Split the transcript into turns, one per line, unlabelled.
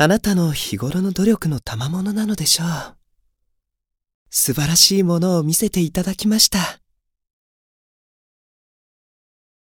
あなたの日頃の努力の賜物なのでしょう。素晴らしいものを見せていただきました。